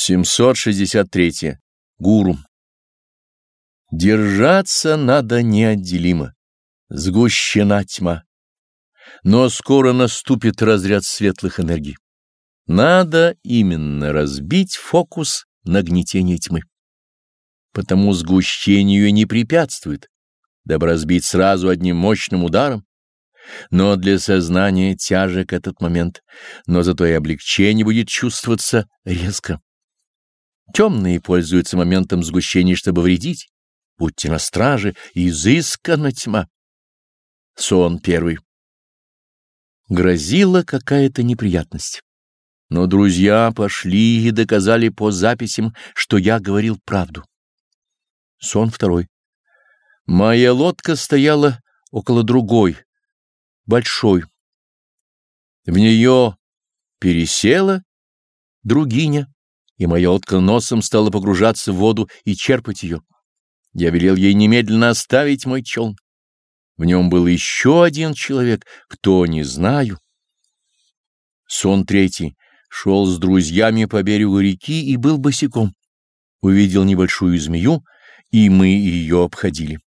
763. Гуру. Держаться надо неотделимо. Сгущена тьма. Но скоро наступит разряд светлых энергий. Надо именно разбить фокус нагнетения тьмы. Потому сгущению не препятствует, дабы разбить сразу одним мощным ударом. Но для сознания тяжек этот момент, но зато и облегчение будет чувствоваться резко. Темные пользуются моментом сгущения, чтобы вредить. Будьте на страже, изысканна тьма. Сон первый. Грозила какая-то неприятность. Но друзья пошли и доказали по записям, что я говорил правду. Сон второй. Моя лодка стояла около другой, большой. В нее пересела другиня и моя лодка носом стала погружаться в воду и черпать ее. Я велел ей немедленно оставить мой челн. В нем был еще один человек, кто, не знаю. Сон третий. Шел с друзьями по берегу реки и был босиком. Увидел небольшую змею, и мы ее обходили.